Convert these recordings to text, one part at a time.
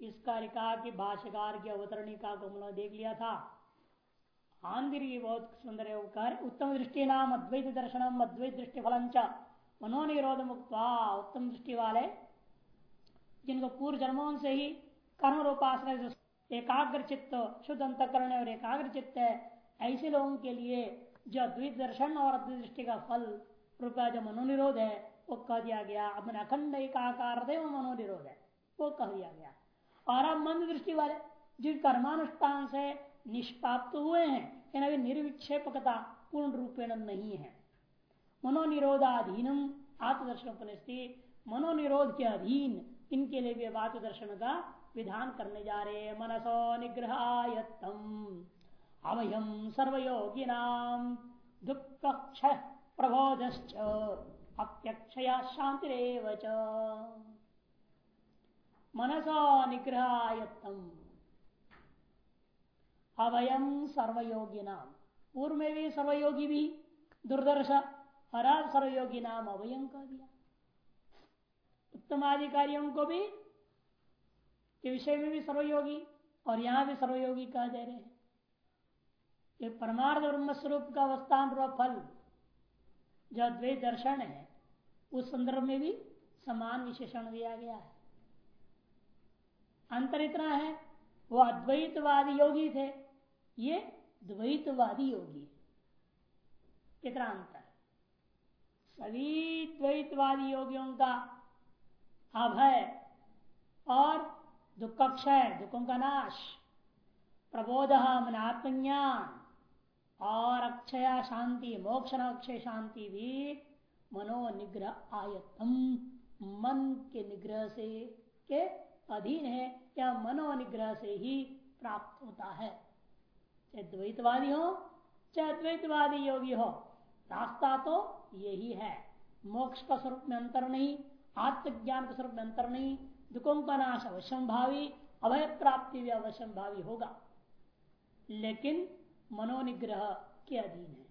इस कारिका की भाष्यकार की अवतरणिका को हमने देख लिया था। आंध्र बहुत सुंदर है उत्तम दृष्टि नाम, अद्वैत दर्शनम, अद्वैत दृष्टि फलंच मनोनिरोध मुक्त उत्तम दृष्टि वाले, जिनको पूर्व जन्मों से ही कर्म रूपाश्रय एकाग्र चित्त, शुद्ध अंतकरण और एकाग्र चित्त है, ऐसे लोगों के लिए जो अद्वैत दर्शन और अद्वैत दृष्टि का फल रूपा जो मनोनिरोध है, वो कह दिया गया। अपने अखंड एकाकार मनोनिरोध है, वो कह दिया गया। और अब मंद दृष्टि वाले जिन कर्मानुष्ठान से निष्पाप्त हुए हैं इन अभी निर्विक्षेपकता पूर्ण रूपेण नहीं है। मनोनिरोधाधीनम, आत्मदर्शन उपनिष्ठि मनोनिरोध के अधीन इनके लिए भी आत्मदर्शन का विधान करने जा रहे मनसो निग्रह अवयम सर्वयोगी नाम दुख प्रबोध अत्यक्षया शांतिरव मनसो निग्रहायत्तम। अवयम सर्वयोगी नाम पूर्व में भी सर्वयोगी भी दुर्दर्श। हरा सर्वयोगी नाम अवयम कह दिया उत्तम अधिकारियों को भी के विषय में भी सर्वयोगी और यहाँ भी सर्वयोगी कह दे रहे हैं। ये परमार्थ ब्रह्म स्वरूप का अवस्थान फल जो अद्वैत दर्शन है, उस संदर्भ में भी समान विशेषण दिया गया है। अंतर इतना है, वो अद्वैतवादी योगी थे। ये द्वैतवादी योगी कितना अंतर सभी द्वैतवादी योगियों का अभय और दुख क्षय, दुखों का नाश, प्रबोध मन आत्मज्ञान और अक्षया शांति, मोक्ष अक्षय शांति भी मनो निग्रह आयतम, मन के निग्रह से के अधीन है या मनो निग्रह से ही प्राप्त होता है। चाहे द्वैतवादी हो, चाहे द्वैतवादी योगी हो, रास्ता तो यही है। मोक्ष का स्वरूप में अंतर नहीं, आत्मज्ञान के स्वरूप में अंतर नहीं दुखों का नाश अवश्यम भावी अभय प्राप्ति भी अवश्यम भावी होगा। लेकिन मनोनिग्रह के अधीन है।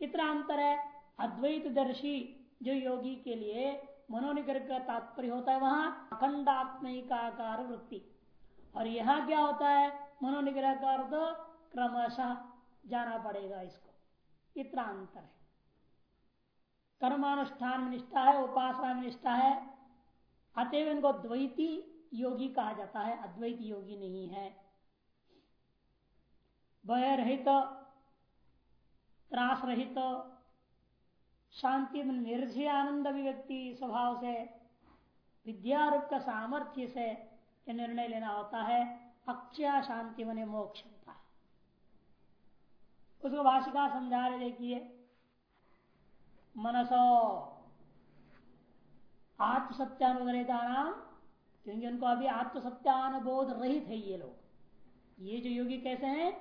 इतना अंतर है अद्वैत दर्शी जो योगी के लिए मनोनिग्रह का तात्पर्य होता है वहाँ अखंडात्मिकाकार वृत्ति। और यहाँ क्या होता है? मनोनिग्रह का अर्थ क्रमशः जाना पड़ेगा इसको। इतना अंतर है। कर्मानुष्ठान में निष्ठा है, उपासना में निष्ठा है। अतएव इनको द्वैती योगी कहा जाता है। अद्वैत योगी नहीं है। भय रहित, त्रास रहित शांति निर्जय आनंद अभिव्यक्ति स्वभाव से, विद्यारूप का सामर्थ्य से निर्णय लेना होता है, अक्षय शांति मने मोक्ष होता है। उसको भाषिका समझा रहे देखिए, मनसो आत्मसत्यानुग्रहिता नाम क्योंकि उनको अभी आत्मसत्यानुबोध रहित है ये लोग। ये जो योगी कैसे हैं,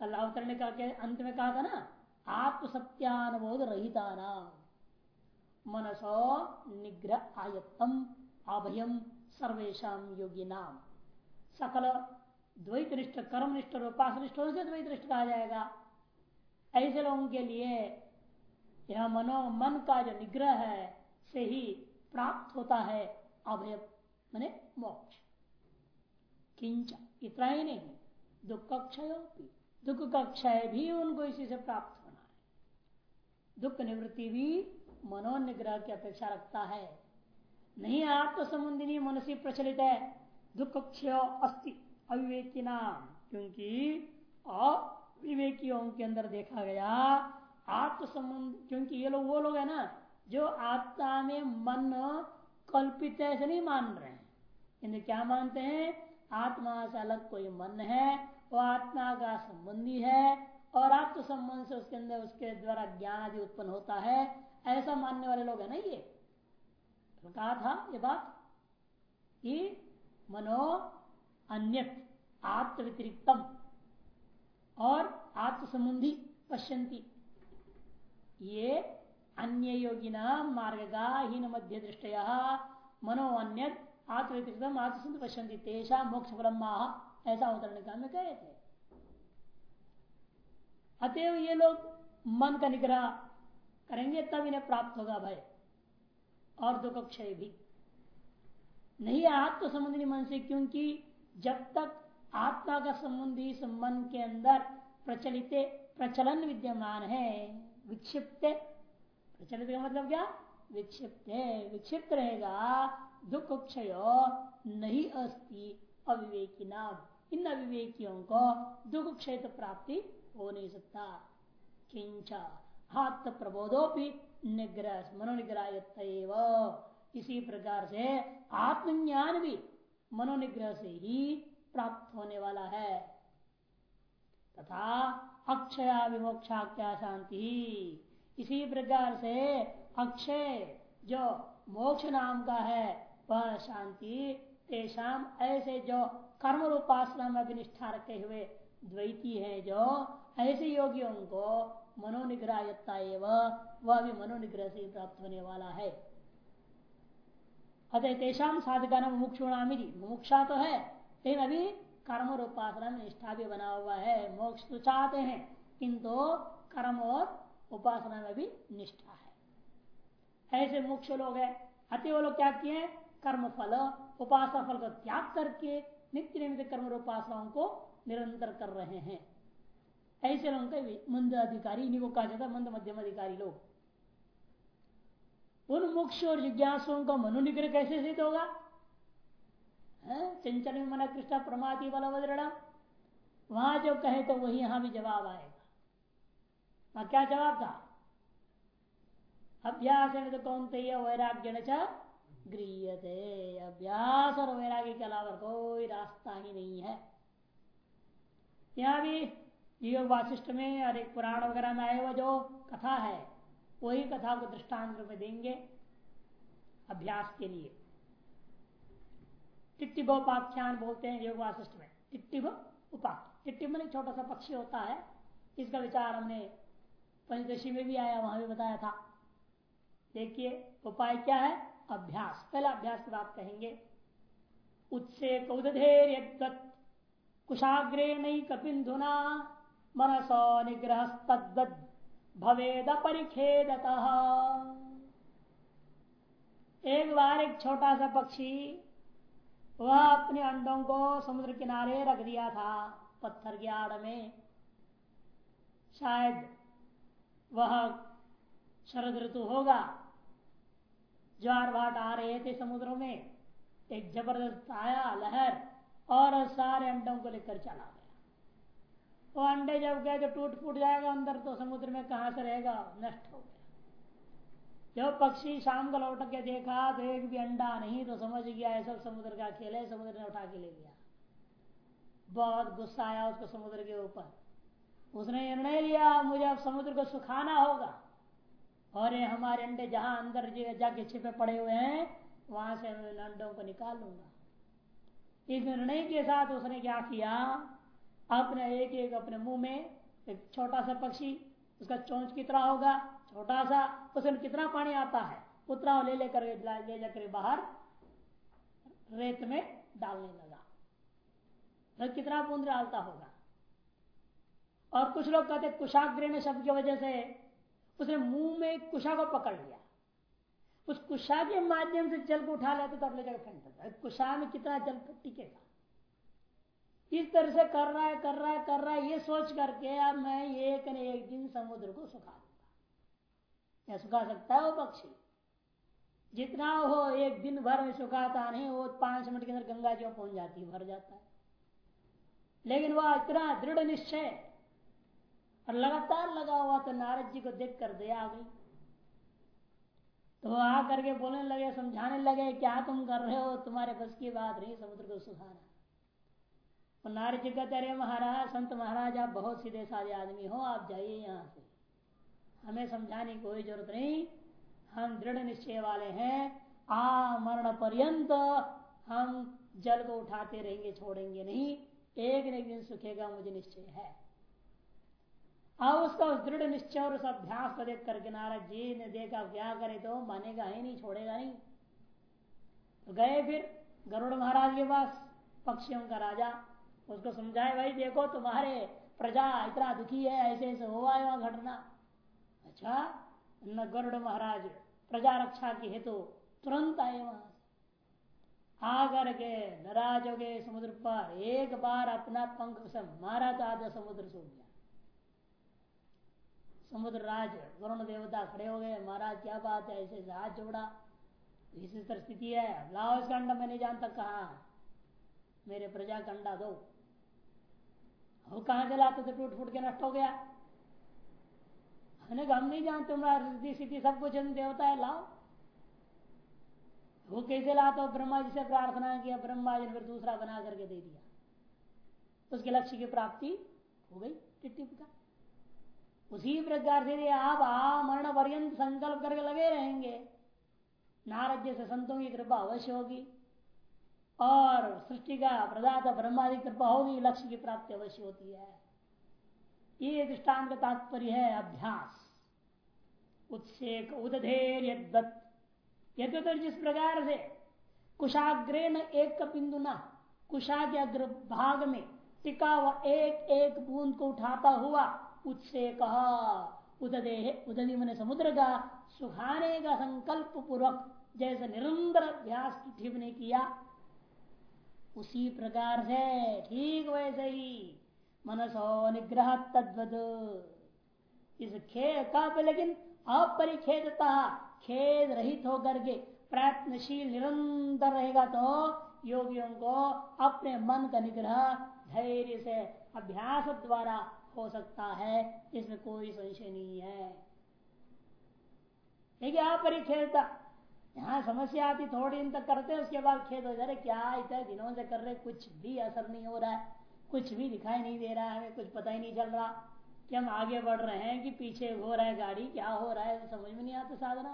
कल अवतरण करके अंत में कहा था ना आत्म सत्यानुबोध रहिता नाम मनसो निग्रह आयत्तम अभयम सर्वेशा योगी नाम सकल द्वैतनिष्ठ, कर्मनिष्ठ और उपासनिष्ठ से द्वैतनिष्ठ कहा जाएगा। ऐसे लोगों के लिए यह मनो, मन का जो निग्रह है, से ही प्राप्त होता है अभय, मैने मोक्ष। किंच, इतना ही नहीं, दुख क्षय दुख का भी उनको इसी से प्राप्त दुख निवृत्ति भी मनोनिग्रह की अपेक्षा रखता है। नहीं आत्म संबंधी मनुष्य प्रचलित है। दुख क्षय अस्थि अविवेकी नाम। क्योंकि अविवेकियों के अंदर देखा गया आत्म संबंध क्योंकि ये लोग वो लोग है ना, जो आत्मा में मन कल्पित है, ऐसे नहीं मान रहे हैं। क्या मानते हैं? आत्मा से अलग कोई मन है, वो आत्मा का संबंधी है और आत्म संबंध से उसके अंदर उसके द्वारा ज्ञान आदि उत्पन्न होता है, ऐसा मानने वाले लोग है ना ये? तो कहा था ये बात कि मनो अन्य आत्म व्यतिरिक्तम और आत्म संबंधी पश्यंती ये अन्य योगिना मार्गा हीन मध्य दृष्टया, मनो अन्य आत्म व्यतिरिक्तम आत्म पश्यंती तेषा मोक्ष ब्रह्मा ऐसा अवतरण में कहे थे। अतएव ये लोग मन का निग्रह करेंगे, तब इन्हें प्राप्त होगा भय और दुख क्षय भी। नहीं, आत्म संबंधी मन से, क्योंकि जब तक आत्मा का संबंधी संबंध के अंदर प्रचलित, प्रचलन विद्यमान है, विक्षिप्त, प्रचलित का मतलब क्या? विक्षिप्त है, विक्षिप्त रहेगा, दुख क्षय नहीं अस्ति, अविवेकी नाम। इन अविवेकियों को दुख क्षय प्राप्ति हो नहीं सकता। किंच आत्म प्रबोधो भी निग्रह मनोनिग्रह इसी प्रकार से आत्मज्ञान भी मनोनिग्रह से ही प्राप्त होने वाला है। तथा अक्षया विमोक्षा क्या शांति। इसी प्रकार से अक्षय जो मोक्ष नाम का है, वह शांति तेषाम ऐसे जो कर्म रूपासना में भी निष्ठा रखे हुए द्वैती है जो ऐसे योगियों को मनोनिग्रहता वह भी मनोनिग्रह से प्राप्त होने वाला है। अतः तेषाम साधका नाम मुमुक्षुणामी मुमुक्षा तो है लेकिन अभी कर्म रूपासना में निष्ठा भी बना हुआ है। मोक्ष तो चाहते हैं, किंतु कर्म और उपासना में भी निष्ठा है। ऐसे मोक्ष लोग है। अति वो लोग क्या किए? कर्म फल उपासना फल का त्याग करके नित्य निमित्त कर्म और उपासनाओं को निरंतर कर रहे हैं। ऐसे लोगों का मंद अधिकारी, इन्हीं को कहा जाता है मंद मध्यम अधिकारी लोग। उन मोक्ष और जिज्ञासुओं का मनोनिग्रह कैसे सिद्ध होगा? चंचल में मना कृष्ण बल वज्रणा वहाँ जो कहे तो वही यहाँ भी जवाब आएगा। वहाँ क्या जवाब था? अभ्यास है तो कौन तय वैराग्य गृह अभ्यास और वैराग्य के अलावा कोई रास्ता ही नहीं है। यहाँ भी योग वाशिष्ठ में और एक पुराण वगैरह में आए हुआ जो कथा है, वही कथा को दृष्टांत में देंगे अभ्यास के लिए। टिट्टिभ उपाख्यान बोलते हैं योग वाशिष्ठ में। टिट्टिभ उपाख्य टिट्टिभ में छोटा सा पक्षी होता है इसका विचार हमने पंचदशी में भी आया, वहाँ भी बताया था। देखिए, उपाय क्या है? अभ्यास। पहला अभ्यास की बात कहेंगे। उत्से कौधेर कुशाग्रे नई कपिंधुना मनसो निग्रह भवेद परिखेद एक बार एक छोटा सा पक्षी, वह अपने अंडों को समुद्र किनारे रख दिया था, पत्थर के आड़ में। शायद वह शरद ऋतु होगा। ज्वार भाट आ रहे थे समुद्र में। एक ज़बरदस्त आया लहर। और सारे अंडों को लेकर चला गया। वो अंडे जब गए तो टूट फूट जाएगा अंदर तो समुद्र में कहा से रहेगा? नष्ट हो गया। जब पक्षी शाम को लौट के देखा तो एक भी अंडा नहीं तो समझ गया है सब समुद्र का खेल है, समुद्र ने उठा के ले गया बहुत गुस्सा आया उसको समुद्र के ऊपर। उसने निर्णय लिया, मुझे अब समुद्र को सुखाना होगा। और ये हमारे अंडे जहाँ अंदर जाके छिपे पड़े हुए हैं, वहाँ से अंडों को निकाल लूँगा। इस निर्णय के साथ उसने क्या किया? अपने एक एक अपने मुँह में एक छोटा सा पक्षी, उसका चोंच कितना होगा? छोटा सा। उसमें कितना पानी आता है? उतना ले लेकर ले जाकर बाहर रेत में डालने लगा। तो कितना बूंद डालता होगा? और कुछ लोग कहते कुशाग्र ने शब्द की वजह से उसने मुँह में कुशा को पकड़ लिया। उस कुशा के माध्यम से जल को उठा लेते तो ले जाकर फेंक देता कुशा में कितना जल टिकेगा? इस तरह से कर रहा है, कर रहा है, कर रहा है, ये सोच करके अब मैं एक न एक दिन समुद्र को सुखा या सुखा सकता है वो पक्षी। जितना हो, एक दिन भर में सुखाता नहीं, वो पाँच मिनट के अंदर गंगा जी पहुँच जाती है, भर जाता है। लेकिन वह इतना दृढ़ निश्चय और लगातार लगा हुआ तो नारद जी को देख कर दया आ गई। तो आ करके बोलने लगे, समझाने लगे, क्या तुम कर रहे हो? तुम्हारे बस की बात नहीं, समुद्र को सुखाना। और नारद जी कहते, अरे महाराज, संत महाराज, आप बहुत सीधे साधे आदमी हो, आप जाइए यहाँ से। हमें समझाने की कोई ज़रूरत नहीं। हम दृढ़ निश्चय वाले हैं। आ मरण पर्यंत हम जल को उठाते रहेंगे, छोड़ेंगे नहीं। एक न एक दिन सुखेगा, मुझे निश्चय है। अब उसका उस दृढ़ निश्चय और उस अभ्यास को देख करके नारद जी ने देखा, क्या करे तो? मानेगा ही नहीं, छोड़ेगा नहीं। तो गए फिर गरुड़ महाराज के पास, पक्षियों का राजा। उसको समझाए, भाई देखो, तुम्हारे प्रजा इतना दुखी है, ऐसे ऐसे हुआ है वहाँ घटना। अच्छा न गरुड़ महाराज, प्रजा रक्षा के हेतु तो तुरंत आए वहाँ आकर के नाराज़ हो गए समुद्र पर एक बार अपना पंख से मारा तो आधा समुद्र सूख गया। समुद्र राज, वरुण देवता खड़े हो गए, महाराज, क्या बात है? ऐसे हाथ जोड़ा। इसी तरह स्थिति है। लाओ इसका अंडा मैं नहीं जानता कहा। मेरे प्रजा का अंडा दो। वो कहाँ से लाते थे? टूट फूट के नष्ट हो गया। हम नहीं जानते तुम्हारा स्थिति सब कुछ देवता है। लाओ। वो कैसे लाता हो? ब्रह्मा जी से प्रार्थना किया ब्रह्मा जी ने फिर दूसरा बना करके दे दिया। उसके लक्ष्य की प्राप्ति हो गई, टिट्टी का उसी प्रकार से आप आमरण मरण पर्यंत संकल्प करके लगे रहेंगे। नारद जैसे संतों की कृपा अवश्य होगी और सृष्टि का प्रदाता ब्रह्मा की कृपा होगी, लक्ष्य की प्राप्ति अवश्य होती है। ये दृष्टांत का तात्पर्य है अभ्यास। उत्सेक उदधेर यद्वत। जिस प्रकार से कुशाग्रे न एक बिंदु न कुशा के अग्र भाग में टिका हुआ एक एक बूंद को उठाता हुआ उससे कहा उददेह उदधि मैंने समुद्र का सुखाने का संकल्प पूर्वक जैसे निरंतर अभ्यास ठीक ने किया। उसी प्रकार से ठीक वैसे ही मनसो निग्रह तद्वद इस खेद का लेकिन अपरिखेदता, खेद रहित होकर के प्रयत्नशील निरंतर रहेगा तो योगियों को अपने मन का निग्रह धैर्य से अभ्यास द्वारा हो सकता है, इसमें कोई संशय नहीं है। देखिए अपरिखेदता यहाँ समस्या आती, थोड़ी दिन तक करते उसके बाद खेत हो जाए क्या इतने दिनों से कर रहे, कुछ भी असर नहीं हो रहा है। कुछ भी दिखाई नहीं दे रहा है हमें कुछ पता ही नहीं चल रहा। कि हम आगे बढ़ रहे हैं कि पीछे हो रहा है गाड़ी, क्या हो रहा है, समझ में नहीं आता साधना।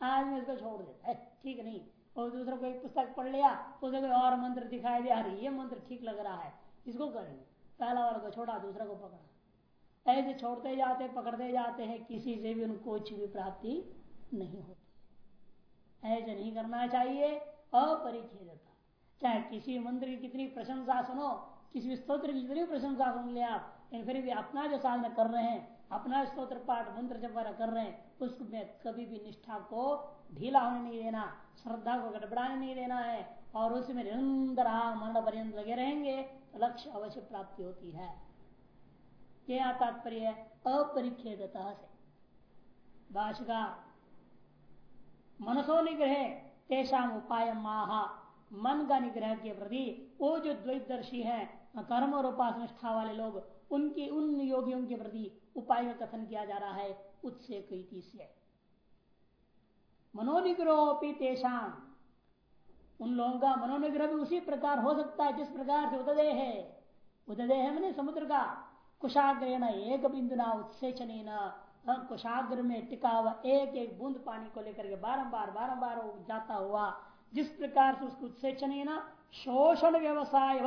आज में इसको छोड़ देता है, ठीक नहीं। और दूसरा कोई पुस्तक पढ़ लिया, उसे कोई और मंत्र दिखाई दे रही ये मंत्र ठीक लग रहा है, इसको करेंगे पहला वाला को छोड़ा, दूसरा को पकड़ा। ऐसे छोड़ते जाते, पकड़ते जाते हैं, किसी से भी उनको कुछ भी प्राप्ति नहीं होती। ऐसे नहीं करना चाहिए, अपरिच्छेदता। चाहे किसी मंत्र की कितनी प्रशंसा सुनो, किसी स्त्रोत्र की कितनी प्रशंसा सुन ले आप, लेकिन फिर भी अपना जो साधना कर रहे हैं, अपना स्त्रोत्र पाठ, मंत्र जब कर रहे हैं उसमें कभी भी निष्ठा को ढीला होने नहीं देना, श्रद्धा को गड़बड़ाने नहीं देना है, और उसमें निरंतर मरण पर्यंत लगे रहेंगे। लक्ष्य अवश्य प्राप्ति होती है। यह तात्पर्य है, अपरिच्छेदता से। भाषिका मनसो निग्रह तेषाम उपाय माहा मन का निग्रह के प्रति वो जो द्वैतदर्शी है, कर्म और उपास निष्ठा वाले लोग, उनके, उन योगियों के प्रति उपाय का कथन किया जा रहा है उत्से से। मनोनिग्रह तेषाम उन लोगों का मनोनिग्रह भी उसी प्रकार हो सकता है, जिस प्रकार से उदय है। उदय है मैंने समुद्र का। कुशाग्र एक बिंदु ना उत्सेचन कुशाग्र में टिका हुआ एक एक बूंद पानी को लेकर के बारंबार बारंबार जाता हुआ, जिस प्रकार से उसको उत्सेचन शोषण व्यवसाय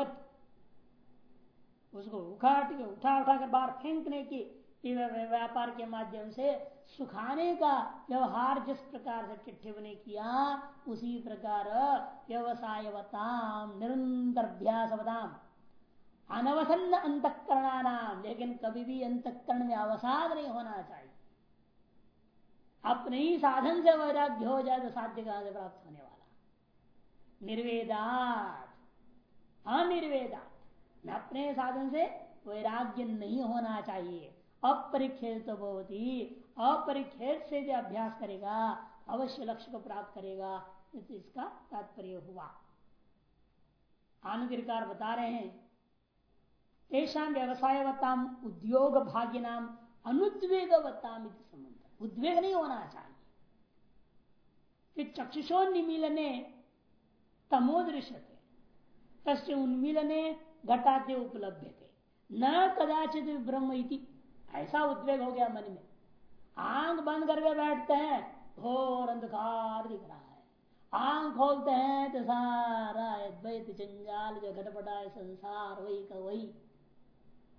उसको उठा उठा उठा कर बाहर फेंकने की व्यापार के माध्यम से सुखाने का व्यवहार जिस प्रकार से चिट्ठे ने किया, उसी प्रकार व्यवसायवताम निरंतर अभ्यासवताम अनवसन्न अंतकरणानाम, लेकिन कभी भी अंतकरण में अवसाद नहीं होना चाहिए। अपने ही साधन से वैराग्य हो जाए तो साध्य कहाँ से प्राप्त होने वाला? निर्वेदात। अनिर्वेदात। अपने साधन से वैराग्य नहीं होना चाहिए। अपरिखेद तो बहुत ही अपरिखेद से जो अभ्यास करेगा, अवश्य लक्ष्य को प्राप्त करेगा तो इसका तात्पर्य हुआ। आनुगिरकार बता रहे हैं ऐसा व्यवसायवताम उद्योग भाग्य नाम अनुद्वेगवताम संबंध। उद्वेग नहीं होना चाहिए। कि चक्षुषोन्मिलने तमोदृश्यते, तस्य उन्मिलने घटाते उपलब्ध थे न कदाचित ब्रह्म ऐसा उद्वेग हो गया मन में। आँख बंद करके बैठते हैं, घोर अंधकार दिख रहा है। आँख खोलते हैं तो सारा द्वैत जंजाल जो घटपटा है, संसार वही का वही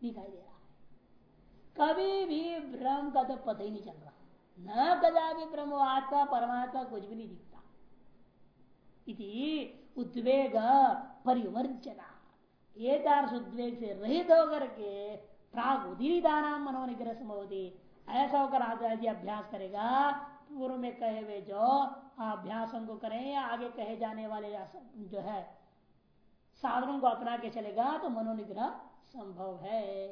दिखाई दे रहा है। कभी भी ब्रह्म का तो पता ही नहीं चल रहा। न कदा भी ब्रह्म आत्मा, परमात्मा कुछ भी नहीं दिखता। इति उद्वेग परिवर्जना। एक उद्वेग से रहित होकर के प्राग उदीरिता नाम मनोनिग्रह समोदी ऐसा होकर आदि अभ्यास करेगा, पूर्व में कहे हुए जो अभ्यासों को करें या आगे कहे जाने वाले जो है, साधनों को अपना के चलेगा तो मनोनिग्रह संभव है।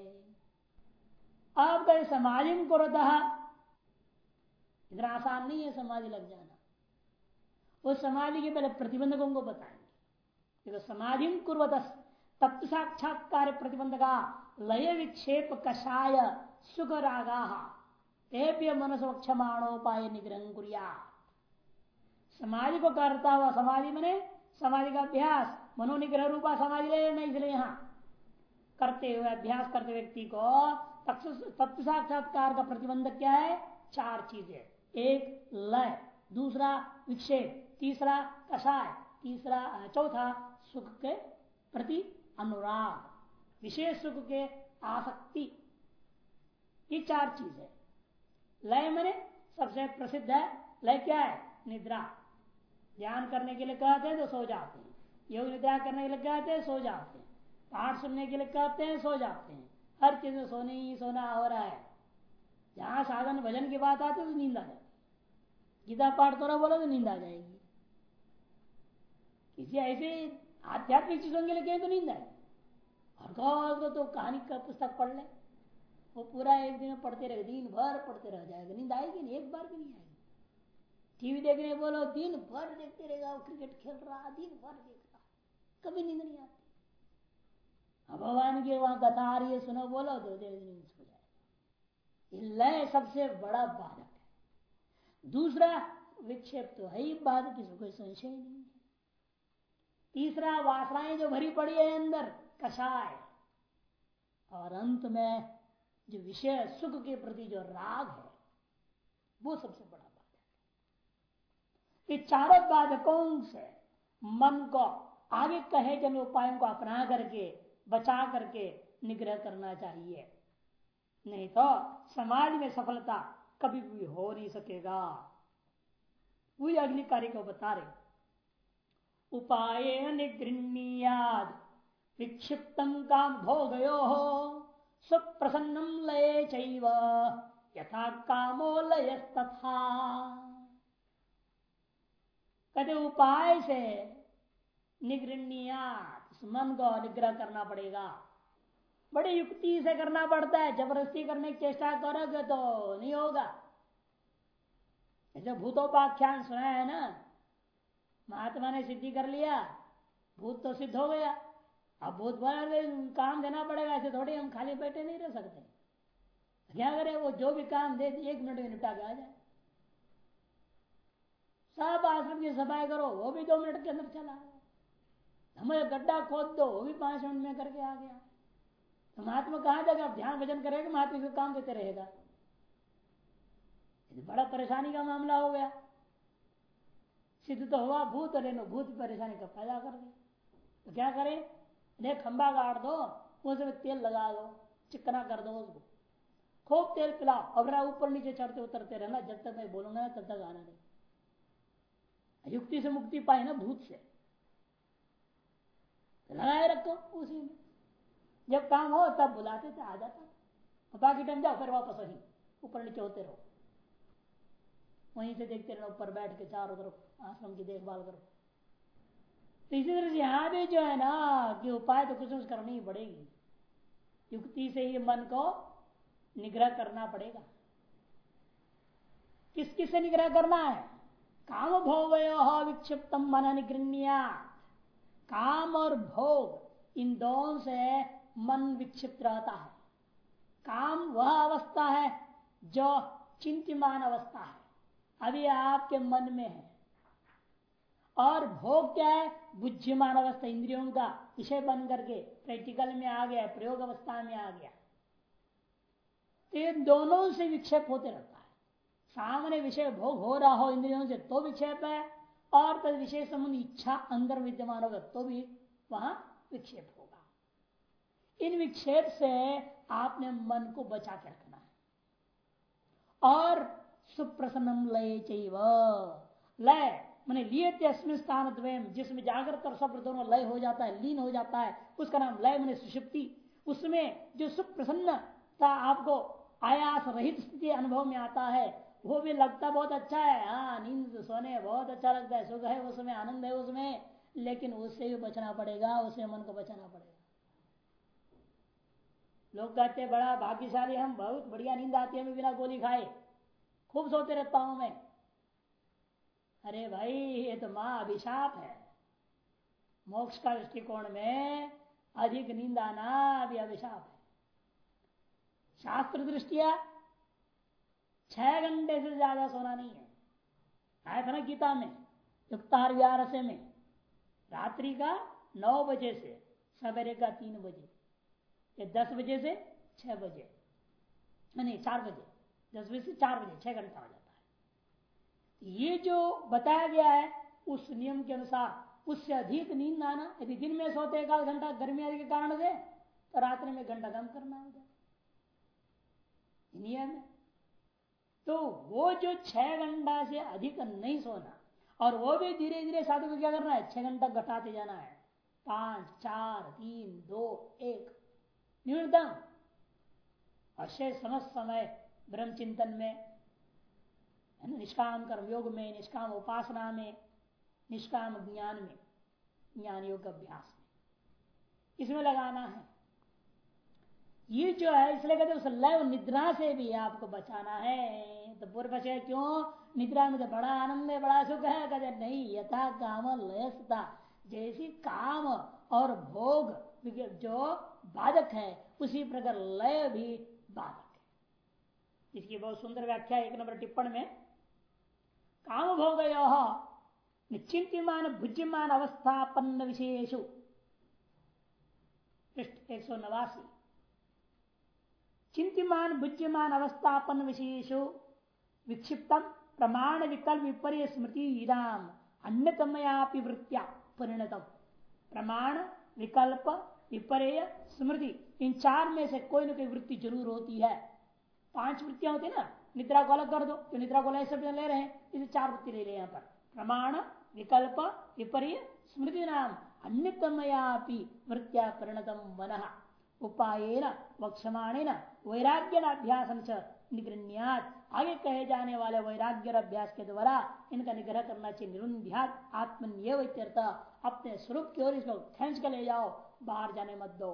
अब कहीं समाधि को इतना आसान नहीं है समाधि लग जाना। उस समाधि के पहले प्रतिबंधकों को बताएँगे। तो समाधि तत्व साक्षात्कार प्रतिबंध का लय विक्षेप कषाय सुख रागा। तेभ्य मनसो क्षमाणोपाय निग्रह कुरिया। समाधि को करता हुआ समाधि मने, समाधि का अभ्यास, मनोनिग्रह रूपा समाधि ले लेना इसलिए यहाँ। करते हुए अभ्यास करते व्यक्ति को तत्व साक्षात्कार का प्रतिबंधक क्या है? चार चीज़ें एक, लय, दूसरा, विक्षेप, तीसरा, कषाय, तीसरा, चौथा, सुख के प्रति अनुराग, विशेष सुख के आसक्ति। ये चार चीज़ है। लय मैंने सबसे प्रसिद्ध है। लय क्या है? निद्रा। ध्यान करने के लिए कहते हैं तो सो जाते हैं। योग निद्रा करने के लिए कहते हैं, सो जाते हैं। पाठ सुनने के लिए कहते हैं, सो जाते हैं। हर चीज़ में सोने ही सोना हो रहा है। जहाँ साधन भजन की बात आती है तो नींद आ जाती गीता पाठ तो बोलो तो नींद आ जाएगी। किसी ऐसे आध्यात्मिक चीज़ों के लिए कहें तो नींद आएगी। और तो कहानी का पुस्तक पढ़ ले। वो पूरा एक दिन पढ़ते रहे दिन भर पढ़ते रह जाएगा नींद आएगी नहीं, एक बार भी नहीं आएगी। टीवी देखने बोलो दिन भर देखते रहेगा, वो क्रिकेट खेल रहा दिन भर देख रहा, कभी नींद नहीं आती। भगवान की वहाँ कथा आ रही है, सुनो, बोलो तो देर नींद सो जाएगा। लय सबसे बड़ा बाधक है। दूसरा विक्षेप तो है ही बाधक किसी कोई संशय नहीं है। तीसरा वासनाएँ जो भरी पड़ी है अंदर कषाय और अंत में जो विषय सुख के प्रति जो राग है, वो सबसे बड़ा बाधक है। ये चारों बाधकों से? मन को आगे कहे जन उपायों को अपना करके, बचा करके निग्रह करना चाहिए। नहीं तो समाज में सफलता कभी भी हो नहीं सकेगा। वही अगली कार्य को बता रहे उपाय निगृहणीयाद विक्षिप्तम काम भोगयो। हो सुप्रसन्नम लय यथा कामो लय तथा कहते उपाय से निगृहणियात मन को निग्रह करना पड़ेगा। बड़ी युक्ति से करना पड़ता है, ज़बरदस्ती करने की चेष्टा करोगे तो नहीं होगा। ऐसे भूतोपाख्यान सुना है ना, महात्मा ने सिद्धि कर लिया, भूत तो सिद्ध हो गया। अब बहुत बड़ा काम देना पड़ेगा, ऐसे थोड़ी हम खाली बैठे नहीं रह सकते। क्या करें वो, जो भी काम दे एक मिनट में निपटा के आ जाए। सब आश्रम की सफ़ाई करो, वो भी दो मिनट के अंदर चला हमें गड्ढा खोद दो, वो भी पाँच मिनट में करके आ गया। तो महात्मा कहा जाएगा ध्यान भजन करेगा महात्मा को काम देते रहेगा। बड़ा परेशानी का मामला हो गया। सिद्ध तो हुआ, भूत लेनो भूत परेशानी का पैदा कर दे। तो क्या करें? देख खंबा गाड़ दो उसमें तेल लगा दो, चिकना कर दो उसको। खूब तेल पिलाओ, अब ऊपर नीचे चढ़ते उतरते रहना, जब तक मैं बोलूँगा ना, तब तक आना नहीं। युक्ति से मुक्ति पाए ना, भूत से। लगाए रखो उसी में। जब काम हो, तब बुलाते थे, आ जाता। बाकी टाइम जाओ, फिर वापस वही, ऊपर नीचे होते रहो। वहीं से देखते रहो, ऊपर बैठ के चारों तरफ़ आश्रम की देखभाल करो। तो इसी तरह से यहाँ भी जो है ना, कि उपाय तो कुछ करनी ही पड़ेगी। युक्ति से ही मन को निग्रह करना पड़ेगा। किस किस से निग्रह करना है? काम भोग विक्षिप्तम मन निगृहणिया। काम और भोग, इन दोनों से मन विक्षिप्त रहता है। काम वह अवस्था है जो चिंतमान अवस्था है। अभी आपके मन में है। और भोग क्या है? बुद्धिमान अवस्था इंद्रियों का विषय बन करके प्रैक्टिकल में आ गया, प्रयोग अवस्था में आ गया। तो दोनों से विक्षेप होते रहता है। सामने विषय भोग हो रहा हो इंद्रियों से तो विक्षेप है, और तद विषय संबंध इच्छा अंदर विद्यमान होगा तो भी वहाँ विक्षेप होगा। इन विक्षेप से आपने मन को बचा के रखना है। और सुप्रसन्नम लय चैव। लय मैंने लिए अस्मिन स्थान द्वयम, जिसमें जागृत और स्वप्न दोनों लय हो जाता है, लीन हो जाता है, उसका नाम लय मैंने सुषुप्ति। उसमें जो सुप्रसन्नता आपको आयास रहित स्थिति अनुभव में आता है, वो भी लगता बहुत अच्छा है। हाँ नींद सोने बहुत अच्छा लगता है, सुख है उसमें आनंद है उसमें लेकिन उससे भी बचना पड़ेगा उससे मन को बचाना पड़ेगा। लोग कहते बड़ा भाग्यशाली, हम बहुत बढ़िया नींद आती है बिना गोली खाए। खूब सोते रहता हूँ मैं। अरे भाई, ये तो माँ अभिशाप है। मोक्ष का दृष्टिकोण में अधिक नींद आना भी अभिशाप है। शास्त्र दृष्टिया, छह घंटे से ज़्यादा सोना नहीं है। आया था ना गीता में युक्तार व्यारसे में, रात्रि का नौ बजे से, सवेरे का तीन बजे, ये दस बजे से छह बजे, नहीं, चार बजे, दस बजे से चार बजे, छह घंटा हो जाता ये जो बताया गया है, उस नियम के अनुसार, उससे अधिक नींद आना। यदि दिन में सोते एक आध घंटा गर्मी आदि के कारण से तो रात्रि में घंटा कम करना होगा नियम है। तो वो जो छह घंटा से अधिक नहीं सोना, और वो भी धीरे धीरे साधु को क्या करना है? छह घंटा घटाते जाना है। पाँच, चार, तीन, दो, एक, न्यूनतम। अशय समस्त समय ब्रह्म चिंतन में निष्काम कर्म योग में, निष्काम उपासना में, निष्काम ज्ञान में, ज्ञान योग अभ्यास में। इसमें लगाना है। ये जो है, इसलिए कहते उस लय निद्रा से भी आपको बचाना है। तो पूर्व पक्ष क्यों? निद्रा में तो बड़ा आनंद है, बड़ा सुख है। कहते नहीं, यथा काम लयसता जैसी काम और भोग जो बाधक है, उसी प्रकार लय भी बाधक है। इसकी बहुत सुंदर व्याख्या एक नंबर टिप्पण में। काम भोग निश्चिंतमान भुज्यमान अवस्थापन्न विशेषु एक सौ नवासी। चिंतिमान बुद्धिमान अवस्थापन विशेषो विक्षिप्तम प्रमाण विकल्प विपर्य स्मृति इराम अन्यतमयापि वृत्तिया परिणतम। प्रमाण, विकल्प विपर्य स्मृति इन चार में से कोई ना कोई वृत्ति ज़रूर होती है। पाँच वृत्तियाँ होती ना? निद्रा को अलग कर दो तो निद्रा को ऐसे ले रहे हैं, इसे चार वृत्ति ले रहे यहाँ पर। प्रमाण, विकल्प, विपर्य, स्मृति नाम अन्यतमया वृत्तिया परिणतम मन। उपायन, वक्षमाणेन वैराग्य अभ्यास निगृहण्यात आगे कहे जाने वाले वैराग्य अभ्यास के द्वारा इनका निग्रह करना चाहिए निरुंध्यात आत्मनियव अपने स्वरूप की ओर इसको खेच कर ले जाओ, बाहर जाने मत दो।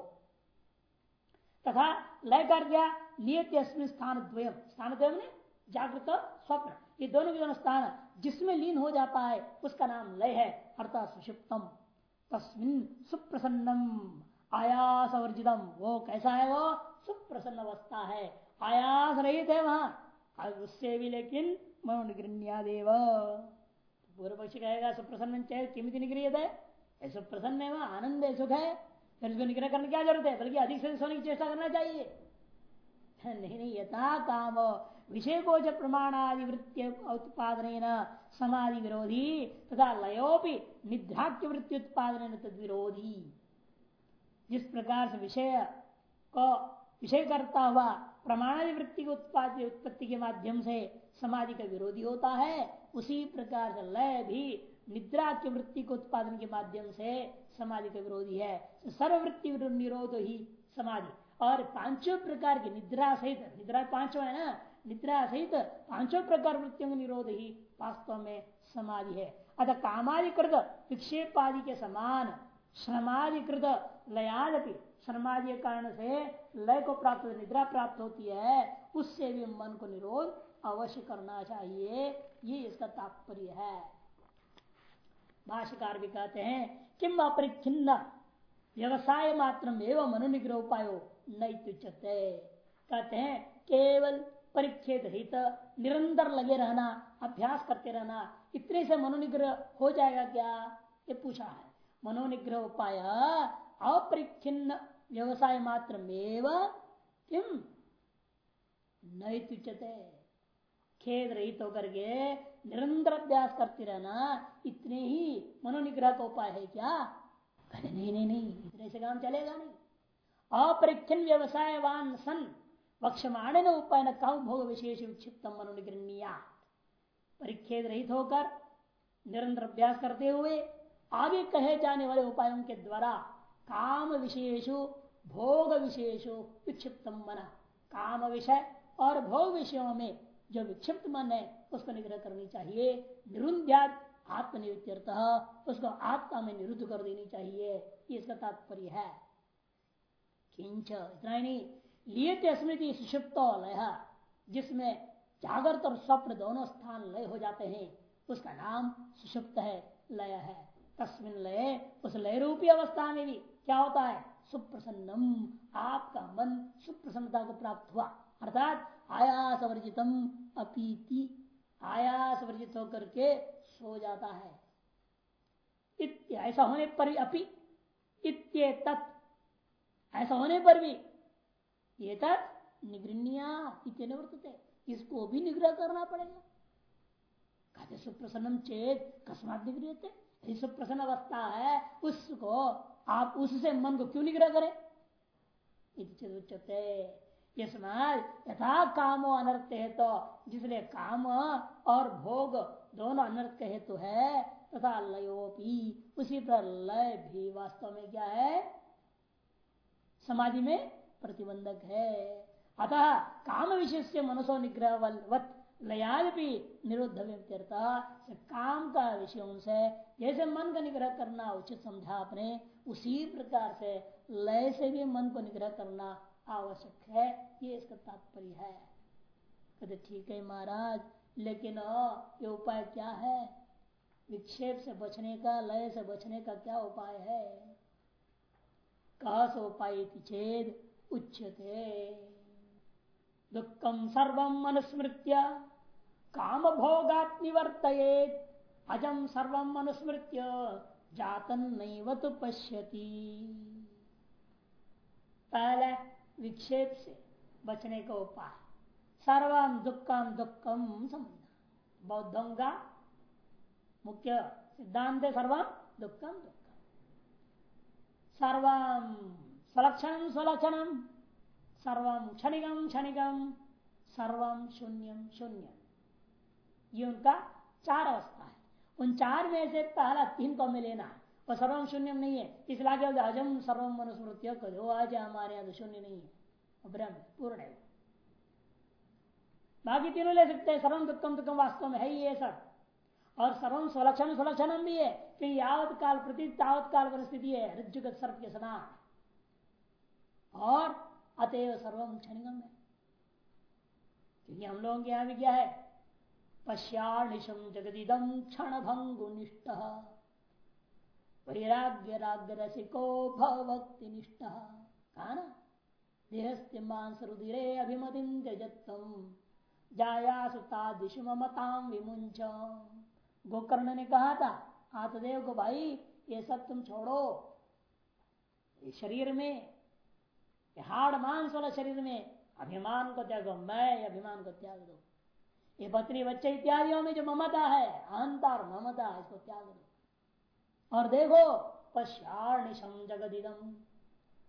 तथा लय कर दिया नियत स्थान द्वयम स्थान द्वयम ने? जागृत स्वप्न। ये दोनों के दोनों स्थान जिसमें लीन हो जाता है उसका नाम लय है। अर्थात सुषिप्तम। तस्मिन सुप्रसन्नम। आयास वर्जितम वो कैसा है वो? सुप्रसन्न अवस्था है। आयास रहित है वहाँ। उससे भी लेकिन मनोनिगृहदेव पूर्व पक्ष कहेगा सुप्रसन्न चाहे किमित निगृहित है सुप्रसन्न है वहाँ। आनंद है, सुख है। फिर उसको निग्रह करने की क्या ज़रूरत है? बल्कि अधिक से अधिक सोने की चेष्टा करना चाहिए। नहीं नहीं, यथा काम विषय को जब प्रमाणादि वृत्ति उत्पादन समाधि विरोधी तथा लयोपि निध्याक्य वृत्ति उत्पादन तद विरोधी जिस प्रकार से विषय को विषय करता हुआ प्रमाणादि वृत्ति की उत्पाद उत्पत्ति के माध्यम से समाधि का विरोधी होता है, उसी प्रकार से लय भी निद्रा की वृत्ति को उत्पादन के माध्यम से समाधि का विरोधी है। सर्ववृत्ति निरोध ही समाधि। और पाँचों प्रकार की निद्रा सहित, निद्रा पाँचों है ना? निद्रा सहित पाँचों प्रकार वृत्तियों का निरोध ही वास्तव में समाधि है। अतः कामाधिकृत विक्षेप आदि के समान श्रमाधिकृत लयादपि श्रमादि कारण से लय को प्राप्त निद्रा प्राप्त होती है, उससे भी मन को निरोध अवश्य करना चाहिए। ये इसका तात्पर्य है। भाष्यकार भी कहते हैं, किम अपरिच्छिन्न? व्यवसाय मात्र एवं मनुनिग्रह उपायो नहीं कहते हैं, केवल परिच्छेद रहित, निरंतर लगे रहना, अभ्यास करते रहना, इतने से मनोनिग्रह हो जाएगा क्या? ये पूछा है। मनोनिग्रह उपाय, अपरिच्छिन्न व्यवसाय मात्र किम? नहीं खेद रहित होकर के निरंतर अभ्यास करते रहना इतने ही मनोनिग्रह का उपाय है क्या अरे नहीं नहीं नहीं इतने से काम चलेगा नहीं अपरिच्छिन्न व्यवसायवान सन वक्षमाणे न उपाय न कौ भोग विशेष विक्षिप्त मनोनिग्रहणीया परिच्छेद रहित होकर निरंतर अभ्यास करते हुए आगे कहे जाने वाले उपायों के द्वारा काम विशेषु भोग विशेषु विक्षिप्तम मना काम विषय और भोग विषयों में जो विक्षिप्त मन है, उसको निग्रह करनी चाहिए। निरुद्ध्यात आत्मनिवृत्त उसको आत्मा में निरुद्ध कर देनी चाहिए। ये इसका तात्पर्य है। किंच, इतना ही नहीं। लिए स्मृति सुषुप्त लय, जिसमें जागृत और स्वप्न दोनों स्थान लय हो जाते हैं, उसका नाम सुषुप्त है, लय है। तस्मिन लय, उस लय रूपी अवस्था में भी क्या होता है? सुप्रसन्नम, आपका मन सुप्रसन्नता को प्राप्त हुआ। अर्थात आयास वर्जितम अपीति आयास वर्जित होकर के सो जाता है। ऐसा होने पर भी अपी इत्ये तत् ऐसा होने पर भी ये तत् निगृहणिया निवर्तते। इसको भी निग्रह करना पड़ेगा। कहते सुप्रसन्नम चेत कस्मात निग्रह निगृहते सुप्रसन्न अवस्था है, उसको आप, उससे मन को क्यों निग्रह करें? उच्चते यथा कामो अनर्थ है तो जिसलिए काम और भोग दोनों अनर्थ हेतु है, तथा लयोपी। उसी पर लय भी वास्तव में क्या है? समाधि में प्रतिबंधक है। अतः काम विषय से मनसो निग्रह लयादपि निरुद्ध काम का विषयों से जैसे मन का निग्रह करना उचित समझा आपने, उसी प्रकार से लय से भी मन को निग्रह करना आवश्यक है, ये इसका तात्पर्य है। कहते, ठीक है महाराज, लेकिन ये उपाय क्या है? विक्षेप से बचने का, लय से बचने का क्या उपाय है? कहा उपाय चेद उच्चते दुखम सर्व अनुस्मृत्य काम भोगात निवर्त अजम सर्व अनुस्मृत्य जातन नहीं तो पश्यती। पहले विक्षेप से बचने का उपाय। सर्वम दुखम दुखम समझना बौद्धों का मुख्य सिद्धांत है सर्वम दुखम दुखम सर्वम स्वलक्षण स्वलक्षणम सर्वम क्षणिकम क्षणिकम सर्वम शून्यम शून्य। ये उनका चार अवस्था है। उन चार में से पहला तीन को हमें लेना है। और सर्वम शून्यम नहीं है। इसलिए अजम सर्वम मनुस्मृत्य कहो आज हमारे यहाँ तो शून्य नहीं है। ब्रह्म, पूर्ण है बाकी तीनों ले सकते हैं सर्वम दुखम दुखम वास्तव में है ही ये सब और सर्वम स्वलक्षण स्वलक्षण भी है, कि यावत काल प्रति तावत काल परिस्थिति है रज्जुगत सर्प के समान। और अतएव सर्वम क्षणिगम है। क्योंकि हम लोगों के यहाँ भी क्या है? पश्याणिशम जगदिदम क्षण भंगुनिष्ठ वैराग्य राग्य रसिको भक्ति निष्ठ कहा ना देहस्ति मांस रुधिरे अभिमतिम जाया सुता दिशु ममताम विमुंच गोकर्ण ने कहा था आतदेव को भाई, ये सब तुम छोड़ो। शरीर में हाड़ मांस वाला शरीर में अभिमान को त्यागो, मैं अभिमान को त्याग दो। ये पत्नी बच्चे इत्यादियों में जो ममता है अहंता और ममता इसको त्याग दो। और देखो पश्चाणिशम जगदिदम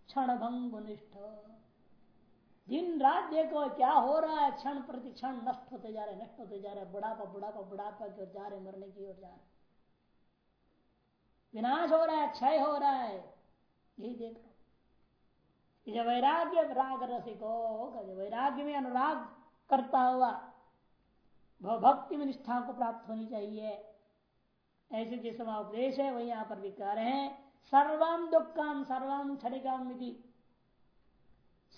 क्षण भंगुनिष्ठ दिन रात देखो, क्या हो रहा है? क्षण प्रति क्षण नष्ट होते जा रहे नष्ट होते जा रहे बुढ़ापा बुढ़ापा बुढ़ापा की ओर जा रहे मरने की ओर जा रहे विनाश हो रहा है, क्षय हो रहा है। यही देख जब वैराग्य राग रसिको वैराग्य में अनुराग करता हुआ भक्ति में निष्ठा को प्राप्त होनी चाहिए। ऐसे जिस उपदेश है, वही यहाँ पर भी कह रहे हैं सर्वम दुखम सर्वम क्षणिकम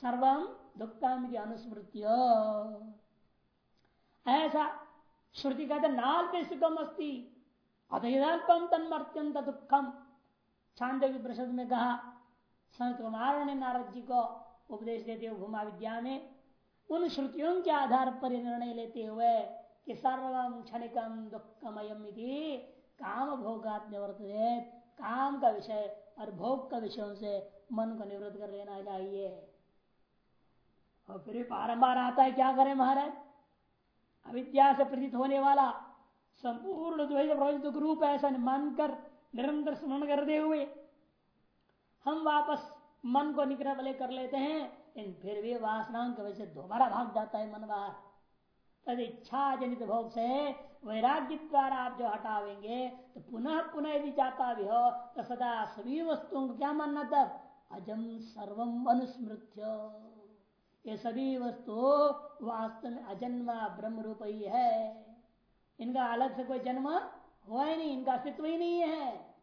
सर्वम दुखम अनुस्मृत्य। ऐसा श्रुति कहते नाल पे सुखम अस्ती। अतम तन्मत्यंत दुखम छांद प्रसद में कहा, संत कुमार ने नारद जी को उपदेश देते हुए भूमा विद्या में, उन श्रुतियों के आधार पर निर्णय लेते हुए कि सर्वम क्षणिकम दुखमयम काम भोगात निवर्त काम का विषय और भोग का विषयों से मन को निवृत्त कर लेना चाहिए। और फिर बारम्बार आता है, क्या करें महाराज? अविद्या से प्रतीत होने वाला संपूर्ण द्वैत रूप ऐसा मानकर, निरंतर स्मरण करते हुए हम वापस मन को निग्रह वाले कर लेते हैं इन फिर भी वासनाओं की वजह से दोबारा भाग जाता है मन बाहर। तद इच्छा जनित भोग से वैराग्य द्वारा आप जो हटावेंगे तो पुनः पुनः यदि जाता भी हो तो सदा सभी वस्तुओं को क्या मानना तब? अजम सर्वम अनुस्मृत्य। ये सभी वस्तु वास्तव में अजन्मा ब्रह्म रूप ही है। इनका अलग से कोई जन्म हुआ ही नहीं, इनका अस्तित्व ही नहीं है।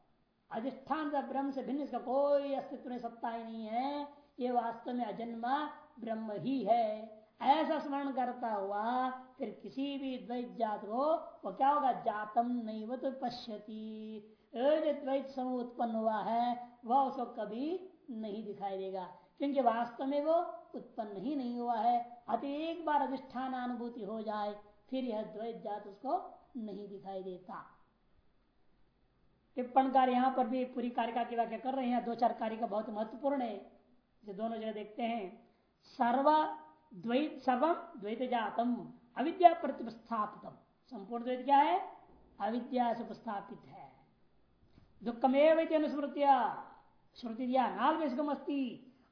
अधिष्ठान का ब्रह्म से भिन्न इसका कोई अस्तित्व नहीं, सत्ता ही नहीं है। ये वास्तव में अजन्मा ब्रह्म ही है। ऐसा स्मरण करता हुआ फिर किसी भी द्वैत जात को, वो क्या होगा? जातम नहीं वो तो पश्यती। द्वैत समूह उत्पन्न हुआ है, वह उसको कभी नहीं दिखाई देगा, क्योंकि वास्तव में वो उत्पन्न ही नहीं हुआ है। अति एक बार अधिष्ठान अनुभूति हो जाए, फिर यह द्वैत जात उसको नहीं दिखाई देता। टिप्पणकार यहाँ पर भी पूरी कारिका की व्याख्या कर रहे हैं। दो चार कारिका बहुत महत्वपूर्ण है। जो दोनों जगह देखते हैं। सर्व द्वैत सर्वम द्वैत जातम अविद्या प्रतिपस्थापित संपूर्ण द्वैत क्या है? अविद्या से उपस्थापित है। दुखमेव अनुस्मृतिया श्रुति दिया नालवेशकम अस्ती।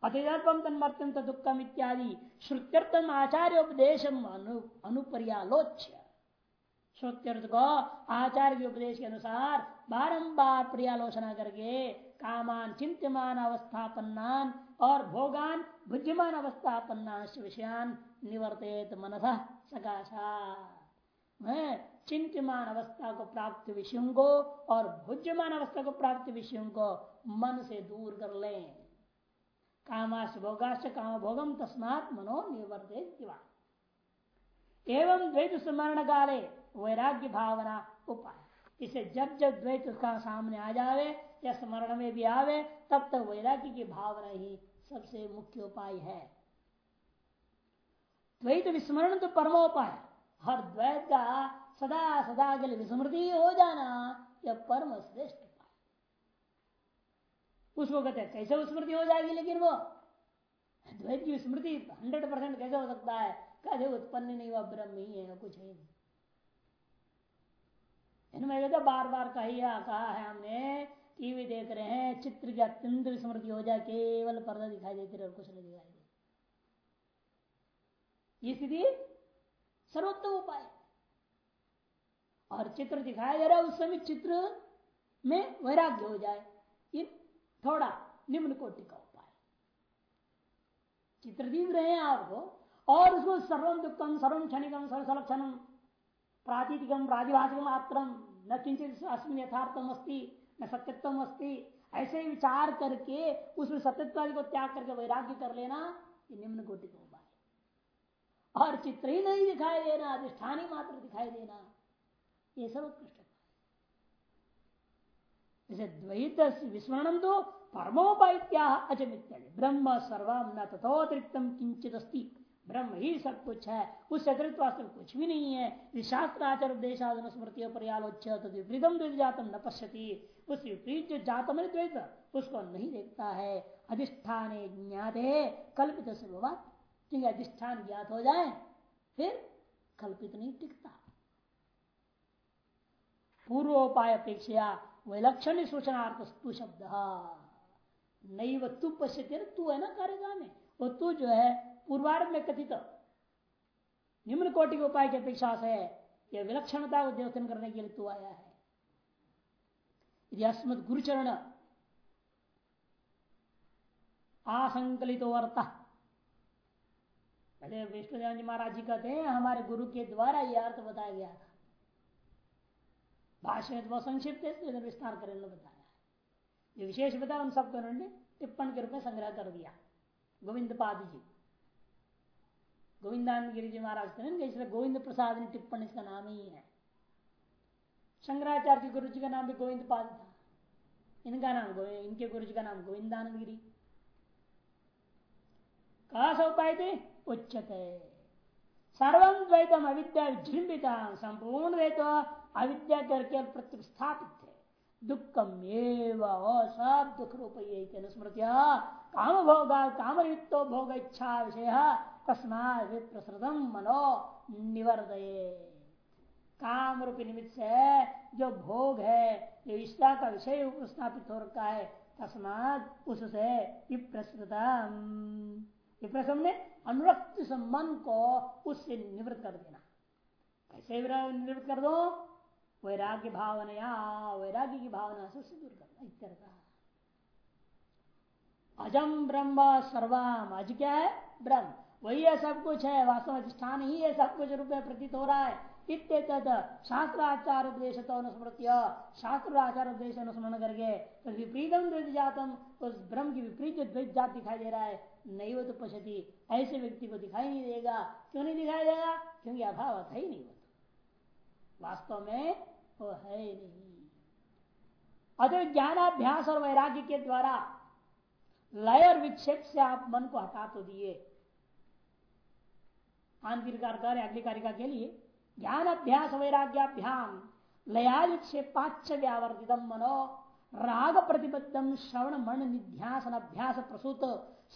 अतिदर्पम तन्मर्त्यम दुखम इत्यादि श्रुत्यर्थम आचार्य उपदेश अनुपर्यालोच्य। श्रुत्यर्थ को आचार्य उपदेश के अनुसार बारंबार प्रियालोचना करके कामान चिंत्यमान अवस्थापन्नान और भोगान भुज्यमान अवस्थापन्नाश विषयान निवर्तित मनस सकाशा मैं चिंत्यमान अवस्था को प्राप्त विषयों को और भुज्यमान अवस्था को प्राप्त विषयों को मन से दूर कर ले। कामाश भोगाश काम भोगम तस्मात मनो निवर्तित एवं द्वैत स्मरण काले वैराग्य भावना उपाय। इसे जब जब द्वैत का सामने आ जावे या स्मरण में भी आवे, तब तक वैराग्य की भावना ही सबसे मुख्य उपाय है। द्वैत विस्मरण तो परमोपाय हर द्वैत का सदा सदा के लिए विस्मृति हो जाना यह परम श्रेष्ठ उपाय उसको कहते हैं, कैसे विस्मृति हो जाएगी लेकिन वो? द्वैत की विस्मृति हंड्रेड परसेंट कैसे हो सकता है? कहते उत्पन्न नहीं हुआ, ब्रह्म ही है, कुछ है नहीं। इनमें तो बार बार कहिया कहा है हमने चित्र की अत्यंत स्मृति हो जाए केवल पर्दा दिखाई देते रहे और कुछ नहीं दिखाई दे ये स्थिति सर्वोत्तम उपाय और चित्र दिखाया जा रहा है, उस समय चित्र में वैराग्य हो जाए। ये थोड़ा निम्न कोटि का उपाय चित्र दिख रहे हैं आपको, और उसको सर्वम दुखम सर्वम क्षणिकम सर्वसलक्षणम प्रातिथिकम प्रादिभाषिक मात्र, न किंचित अस्मिन यथार्थम अस्ति न सत्यत्व अस्ति ऐसे विचार करके उसमें सत्यत्व को त्याग करके वैराग्य कर लेना, ये निम्न कोटि का उपाय और चित्र ही नहीं दिखाई देना, अधिष्ठान ही मात्र दिखाई देना, ये सब उत्कृष्ट जैसे द्वैत विस्मरण तो परमोपाय अचमित ब्रह्म सर्वम न तथोतिरिक्तम किंचित अस्ती ब्रह्म ही सब कुछ है। उस अतिरिक्त वास्तव कुछ भी नहीं है। शास्त्र आचार देशादन स्मृति पर्यालोच्य विपरीतम द्वैत जातम न पश्यति। उस विपरीत जो जातम है द्वैत, उसको नहीं देखता है। अधिष्ठान ज्ञात है कल्पित से क्योंकि अधिष्ठान ज्ञात हो जाए, फिर कल्पित नहीं टिकता। पूर्वोपाय अपेक्षा विलक्षण सूचनार्थ तू शब्द। नहीं वह तू पश्य तू है ना कार्यक्रम में वो तू जो है पूर्वार्ध में कथित। निम्न कोटि के उपाय की अपेक्षा से यह विलक्षणता को द्योतन करने के लिए तू आया है। यदि अस्मद गुरुचरण। आसंकलित वर्ता पहले विष्णुदेव जी महाराज जी कहते हैं, हमारे गुरु के द्वारा यह अर्थ बताया गया था। भाषण में बहुत संक्षिप्त है विस्तार कर बताया जो विशेष बताया उन सबको उन्होंने टिप्पण के रूप में संग्रह कर दिया। गोविंद पाद जी। गोविंदानंद गिरी जी महाराज इसलिए गोविंद प्रसाद टिप्पण इसका नाम ही है। शंकराचार्य गुरु जी का नाम भी गोविंद पाद था। इनका नाम इनके गुरु जी का नाम गोविंदानंद गिरी। कहा सौ पाए थे? उच्चते सर्वम द्वैतम अविद्या विजृंबिता संपूर्ण द्वैत अविद्या करके प्रतिस्थापित थे। दुखम सब दुख रूप ये स्मृतिया काम भोगा काम युक्तो भोग इच्छा विषय तस्मात विप्रसृतम मनो निवर्दये। काम रूपी निमित्त से जो भोग है, जो इष्टा का विषय स्थापित हो रखा है तस्मात उससे विप्रसृतम। विप्रसम ने अनुरक्त संबंध को उससे निवृत्त कर देना। कैसे निवृत्त कर दो, वैराग्य भावना या वैराग्य की भावना से उससे दूर करना इत्यर्थ अजम ब्रह्म सर्वाम। अज क्या है? ब्रह्म। वही है सब कुछ है, वास्तव अधिष्ठान ही है, सब कुछ रूप में प्रतीत हो रहा है। इत्येतद शास्त्राचार उपदेश तो अनुस्मृत्य। शास्त्र आचार उपदेश अनुस्मरण करके तो विपरीतम द्वित जातम उस ब्रह्म की विपरीत जो द्वित जात दिखाई दे रहा है। नहीं वो तो पशति ऐसे व्यक्ति को दिखाई नहीं देगा। क्यों नहीं दिखाई देगा? क्योंकि अभाव था ही नहीं। वास्तव में वो है ही नहीं। अतः ज्ञानाभ्यास और वैराग्य के द्वारा लय और विक्षेप से आप मन को हटा तो दिए। आंतरिकार अगली कारिका के लिए ज्ञान अभ्यास वैराग्याभ्याम लयालिक्षेपाच व्यावर्तित मनो राग प्रतिबद्धम श्रवण मन निध्यासन अभ्यास प्रसूत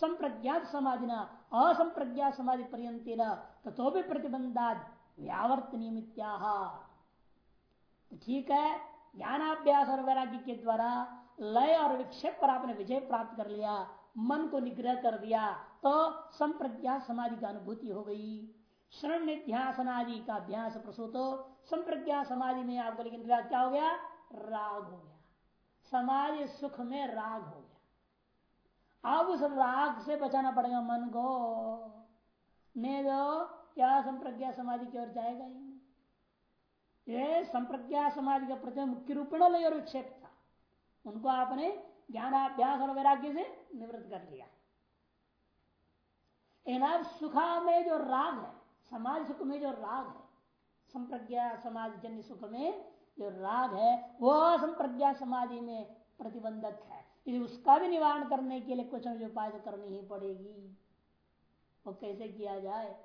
संप्रज्ञात समाधि न असंप्रज्ञात समाधि पर्यंत तथो भी प्रतिबंधाद व्यावर्त नियमित्या तो ठीक है ज्ञानाभ्यास और वैराग्य के द्वारा लय और विक्षेप पर आपने विजय प्राप्त कर लिया, मन को निग्रह कर दिया तो संप्रज्ञा समाधि की अनुभूति हो गई। शरण आदि का अभ्यास प्रसूत संप्रज्ञा समाधि में आपको लेकिन क्या हो गया? राग हो गया। समाधि सुख में राग हो गया। अब उस राग से बचाना पड़ेगा मन को। नहीं दो क्या संप्रज्ञा समाधि की ओर जाएगा ही ये संप्रज्ञा समाधि का प्रति मुख्य रूपेण लय और विक्षेप था। उनको आपने ज्ञानाभ्यास और वैराग्य से निवृत्त कर लिया। सुखा में जो राग है समाज सुख में जो राग है। संप्रज्ञा समाज जन्य सुख में जो राग है वह संप्रज्ञा समाधि में प्रतिबंधक है। यदि उसका भी निवारण करने के लिए कुछ न उपाय तो करनी ही पड़ेगी, वो कैसे किया जाए?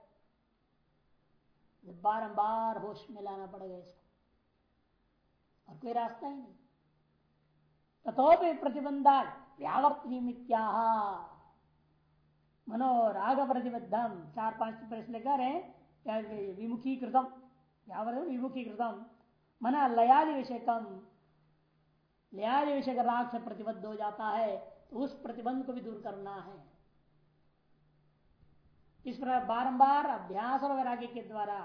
बारंबार होश में लाना पड़ेगा इसको। और कोई रास्ता ही नहीं। तथोपि प्रतिबंधा व्यावर्त निमित्या मनोराग प्रतिबद्धम चार पाँच प्रश्न लेकर है। विमुखीकृतम? विमुखीकृतम। मना लयाली विषयकम लयाली विषय राग से प्रतिबद्ध हो जाता है तो उस प्रतिबंध को भी दूर करना है। इस प्रकार बारंबार अभ्यास और वैराग्य के द्वारा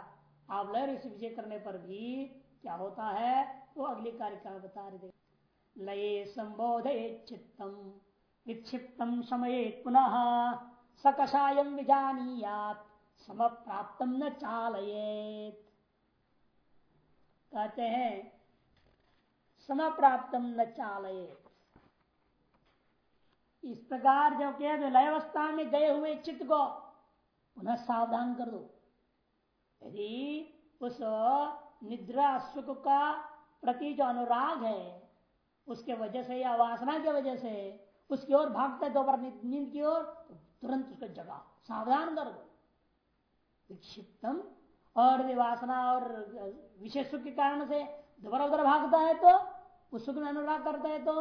आप लय विजय करने पर भी क्या होता है, वो अगली कार्य का बता रहे लये संबोधे चित्तम। विक्षिप्तम समय पुनः सकषायम विजानीयात सम प्राप्त न चालयेत। कहते हैं सम प्राप्त न चालयेत। इस प्रकार जो कह दो, लयवस्था में गए हुए चित्त को पुनः सावधान कर दो। यदि उस निद्रा सुख का प्रति जो अनुराग है, उसके वजह से या वासना के वजह से, उसकी ओर भागते दोपहर नींद की ओर तो तुरंत उसको जगा। सावधान कर दो विक्षिप्तम और वासना और विशेष सुख के कारण से दोबारा उधर भागता है तो उस सुख में अनुराग करता है तो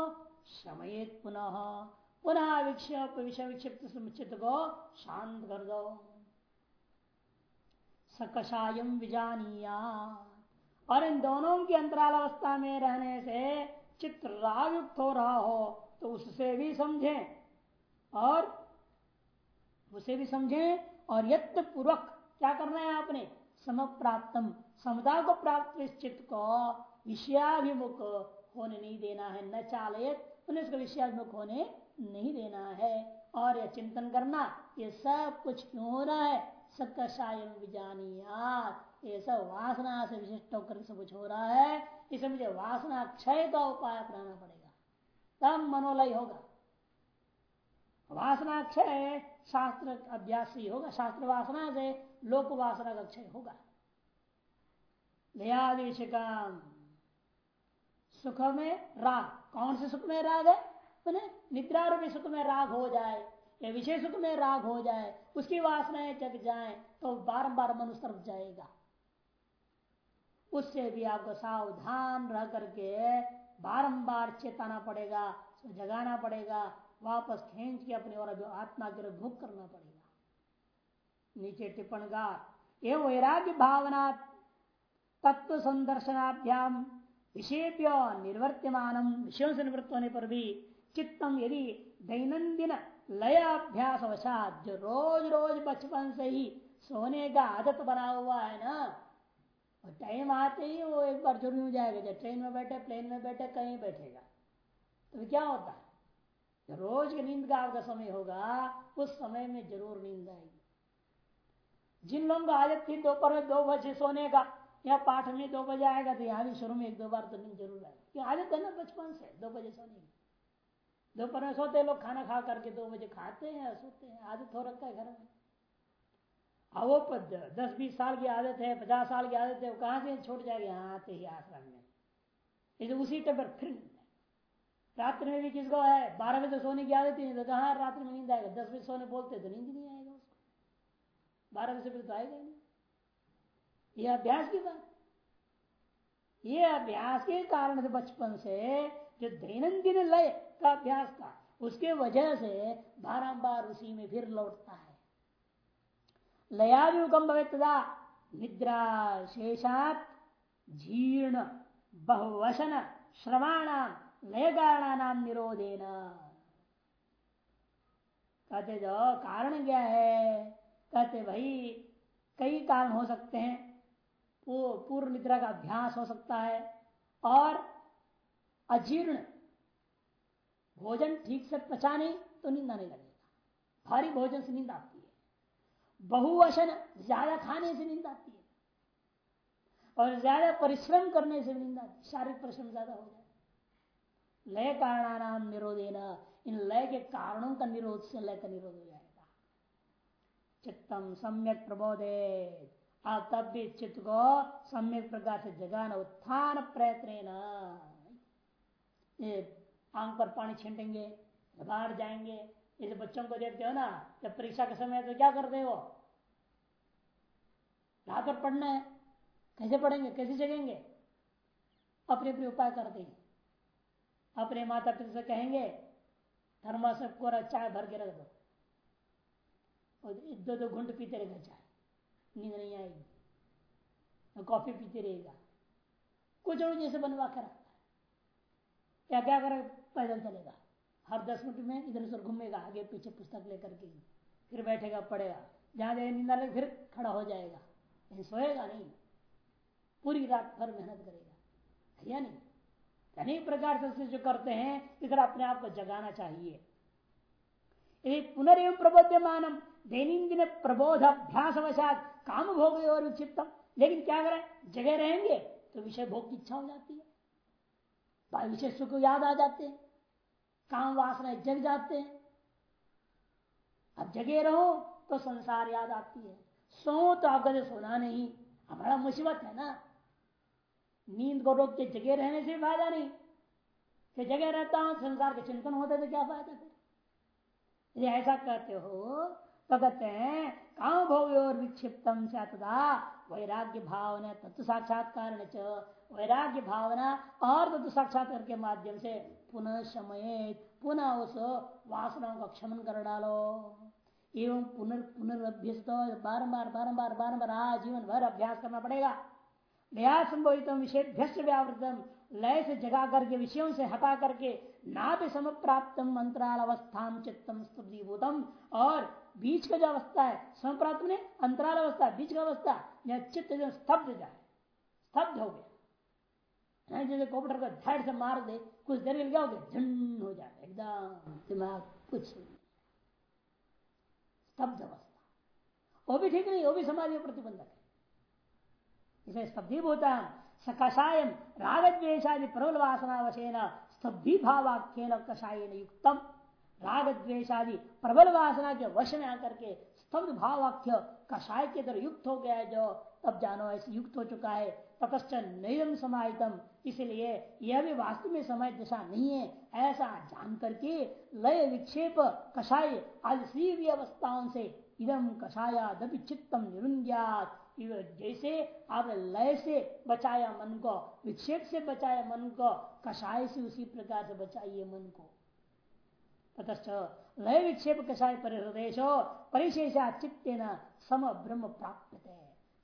समय पुनः पुनः विक्षेप, विषय विक्षिप्त चित्त को शांत कर दो। सकषायम विजानिया और इन दोनों की अंतराल अवस्था में रहने से चित्त रागयुक्त हो रहा हो तो उससे भी समझे। और उसे भी समझे और यत्न पूर्वक क्या करना है आपने? सम प्राप्तम समता को प्राप्त इस चित्त को विषयाभिमुख होने नहीं देना है। न चालयत, उन्हें इसको विषयाभिमुख होने नहीं देना है। और यह चिंतन करना ये सब कुछ क्यों हो रहा है? सकशायम विजानी ये सब वासना से विशिष्ट होकर सब कुछ हो रहा है। इसे मुझे वासना क्षय का उपाय अपनाना पड़ेगा। तब मनोलय होगा। वासना क्षय शास्त्र अभ्यास ही होगा, शास्त्र वासना से लोक वासना का क्षय होगा। लयादेश काम सुख में राग। कौन से सुख में राग है? निद्रा रूपी सुख में राग हो जाए, या विषय सुख में राग हो जाए, उसकी वासनाएँ जग जाए तो बारंबार मन उस तरफ़ जाएगा। उससे भी आपको सावधान रह करके बारंबार चेताना पड़ेगा जगाना पड़ेगा वापस खींच के अपने और आत्मा के भूख करना पड़ेगा। नीचे टिप्पणगार ये वैराग्य भावना तत्व संदर्शनाभ्याम विषय निर्वर्त्यमान विषयों से निवृत्त होने पर भी चित्तम यदि दैनंदिन लय अभ्यास अवसाद जो रोज रोज बचपन से ही सोने का आदत बना हुआ है ना और टाइम आते ही वो एक बार ज़रूर हो जाएगा। जब ट्रेन में बैठे, प्लेन में बैठे, कहीं बैठेगा। तो क्या होता है? रोज की नींद का आपका समय होगा, उस समय में ज़रूर नींद आएगी। जिन लोगों को आदत थी, दोपहर में दो बजे सोने का, या पाठ में दो बजे आएगा तो यहाँ भी शुरू में एक दो बार तो नींद ज़रूर आएगा। आदत है ना बचपन से, दो बजे सोने की। दोपहर में सोते लोग खाना खा करके दो बजे खाते हैं, सोते हैं, आदत हो रखा है घर में। अब वो दस बीस साल की आदत है, पचास साल की आदत है, वो कहाँ से छूट जाएगी? यहाँ आते ही आश्रम में। तो उसी टाइम पर फिर रात्रि में भी किसको है? बारह बजे सोने की आदत ही तो कहाँ रात्रि में नींद आएगा। दस बजे सोने बोलते तो नींद नहीं आएगा उसको। बारह बजे तो आएगा ही नहीं। ये अभ्यास की बात। ये अभ्यास के कारण से बचपन से जो दैनंदिन लय का अभ्यास था, उसके वजह से बारंबार उसी में फिर लौटता है। लयाभिमुखम भवेदा निद्रा शेषात, जीर्ण बहुवशन श्रवाणाम लय कारणानाम निरोधेन। कहते, जो कारण क्या है? कहते भाई कई कारण हो सकते हैं। पूर्व निद्रा का अभ्यास हो सकता है और अजीर्ण भोजन ठीक से पचा नहीं तो नींद आने लगेगा। भारी भोजन से नींद आती है। बहुवशन ज़्यादा खाने से नींद आती है और ज़्यादा परिश्रम करने से नींद आती है। शारीरिक परिश्रम ज़्यादा हो जाए लय कारणानाम निरोधेना। इन लय के कारणों का निरोध से लय का निरोध हो जाएगा। चित्तम सम्यक प्रबोधे आप तब भी चित्त को सम्यक प्रकार से जगाना उत्थान प्रयत्न आँख पर पानी छींटेंगे, बाहर जाएँगे। जैसे बच्चों को देखते हो ना, जब परीक्षा के समय तो क्या करते हो लाकर पढ़ना है। कैसे पढ़ेंगे? कैसे जगेंगे? अपने अपने उपाय करते हैं। अपने माता पिता से कहेंगे थर्मास को चाय भर के रख दो। और दो दो घंट पीते रहेगा चाय। नींद नहीं आएगी। कॉफ़ी पीते रहेगा। कुछ और जैसे बनवा कर रखता है। या क्या करे पैदल चलेगा। हर दस मिनट में इधर उधर घूमेगा, आगे पीछे पुस्तक लेकर के। फिर बैठेगा, पढ़ेगा। जहाँ जाए नींद लगे फिर खड़ा हो जाएगा। सोएगा नहीं। पूरी रात भर मेहनत करेगा। या नहीं? अनेक प्रकार से जो करते हैं तरह अपने आप को जगाना चाहिए। यदि पुनर्व प्रबोध्यमानम, दैनंदिन प्रबोध अभ्यास वशात काम भोग और विक्षिप्तम। लेकिन क्या करें? जगह रहेंगे तो विषय भोग की इच्छा हो जाती है। विषय सुख याद आ जाते हैं। काम वासना जग जाते हैं। अब जगे रहो तो संसार याद आती है। सो तो आप कदे सोना नहीं, हमारा मुसीबत है ना। नींद को रोक के जगे रहने से फ़ायदा नहीं। कि जगह रहता हूँ, संसार के चिंतन होते तो क्या फ़ायदा फिर? यदि ऐसा कहते हो तो कहते हैं, काम भोग और विक्षिप्तम से तथा वैराग्य भावना तत्व साक्षात्कार वैराग्य भावना और तत्व साक्षात्कार के माध्यम से पुनः समय पुनः उस वासनाओं का क्षमन कर डालो। एवं पुनर् पुनर्भ्यस्त बारंबार बारंबार बारंबार आजीवन भर अभ्यास करना पड़ेगा। नया संभवित विषय व्यावृतम। लय से जगा करके, विषयों से हटा करके ना भी सम प्राप्त अंतराल अवस्था चित्तम स्तुतिभूतम। और बीच का जो अवस्था है सम प्राप्त में अंतराल अवस्था बीच का अवस्था या चित्त जो स्तब्ध जाए, स्तब्ध हो गया। जैसे कॉम्प्यूटर को धड़ से मार दे, कुछ देर में क्या हो? गया झंड हो जाए एकदम दिमाग कुछ स्तब्ध अवस्था। वो भी ठीक नहीं, वो भी समाधि प्रतिबंधक है। इसे स्तब्धीभूता सकषायम रागद्वेशादि प्रबल वासनावशेन स्तब्धी भावाख्यन कषायन युक्तम। राग द्वेशादि प्रबल वासना के वश में आकर के स्तब्ध भावाख्य कषाय के तरह युक्त हो गया है जो तब जानो ऐसे युक्त हो चुका है, ततश्च नयम समाहितम। इसलिए यह भी वास्तव में समय दशा नहीं है, ऐसा जान करके लय विक्षेप कषाय आदि अवस्थाओं से इदम कषायादपि चित्तम निरुंज्ञात जैसे आपने लय से बचाया मन को, विक्षेप से बचाया मन को, कषाय से उसी प्रकार से बचाइए मन को। ततश्च लय विक्षेप कषाय परिहृदेशो, परिशेषा चित्ते न सम ब्रह्म प्राप्त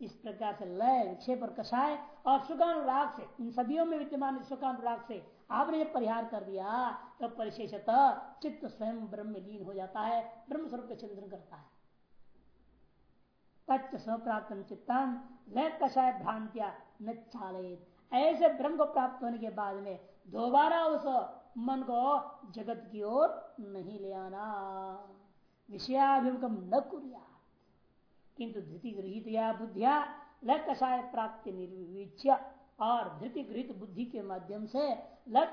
इस प्रकार से लय, विक्षेप और कषाय और सुखानुराग से, इन सदियों में विद्यमान सुखानुराग से आपने जब परिहार कर दिया तो परिशेषतः चित्त स्वयं ब्रह्म लीन हो जाता है ब्रह्म स्वरूप का चिंतन करता है। स्वप्राप्त चित्तान लय कषाय भ्रांतिया न चालित ऐसे ब्रह्म को प्राप्त होने के बाद में दोबारा उस मन को जगत की ओर नहीं ले आना। विषयाभिमुखम न कुरिया किंतु धृति गृहित या बुद्धिया कषाय प्राप्ति निर्विच्य और धृति गृहित बुद्धि के माध्यम से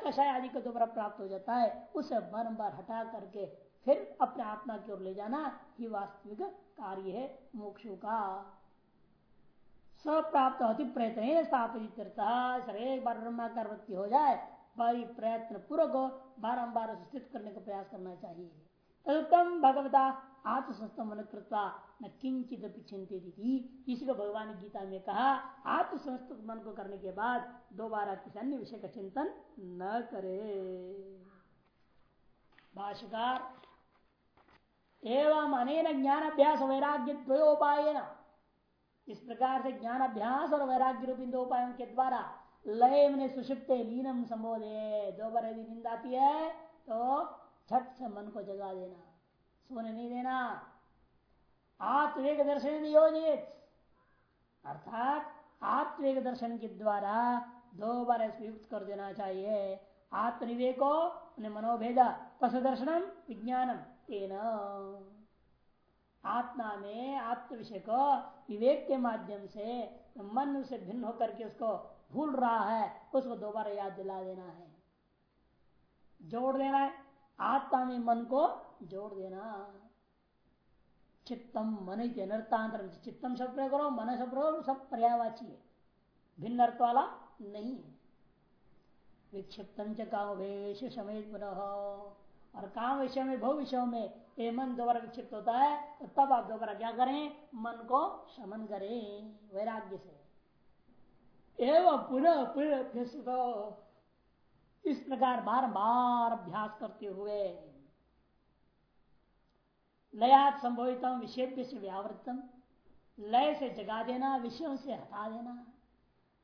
कषाय आदि का दोबारा प्राप्त हो जाता है, उसे बारम्बार हटा करके फिर अपने आत्मा की ओर ले जाना ही वास्तविक कार्य है, मोक्षु का। स्वप्राप्त होती प्रयत्न स्थापित वृत्ति हो जाए बड़ी प्रयत्न पूर्वक बारम्बार स्थित करने का प्रयास करना चाहिए। तदुत्तम भगवता आत्मसंस्तम कृत्वा न किंचित चिंतित इसी को भगवान गीता में कहा आत्मसंस्त मन को करने के बाद दोबारा किसी अन्य विषय का चिंतन न करे। भाष्यकार एवं अनेन ज्ञान अभ्यास वैराग्य द्वयोपाय इस प्रकार से ज्ञान अभ्यास और वैराग्य रूपी दो उपायों के द्वारा लय में सुषिप्त लीनम संबोधे। दो बार यदि नींद आती है तो छठ से मन को जगा देना। सोने नहीं देना। आत्मेक दर्शन नियोजित अर्थात आत्मेक दर्शन के द्वारा दो बार युक्त कर देना चाहिए। आत्मनिवेको मनोभेदा पश दर्शनम विज्ञानम। तेना आत्मा में आत्म विषय को विवेक के माध्यम से मन से भिन्न होकर के उसको भूल रहा है, उसको दोबारा याद दिला देना है। जोड़ देना है। आत्मा में मन को जोड़ देना। चित्तम मन अनर्थांतर चित्तम शब्द प्रयोग करो, मन शब्द प्रयोग सब पर्यावाची है। भिन्न अर्थ वाला नहीं है। विक्षिप्तम च काम वेश समय पुनः। और काम विषय में भव विषयों में ये मन दोबारा विक्षिप्त होता है तो तब आप दोबारा क्या करें? मन को शमन करें, वैराग्य से। एवं पुनः पुनः इस प्रकार बार बार अभ्यास करते हुए लयात संभवित विषय से व्यावृतम, लय से जगा देना, विषयों से हटा देना।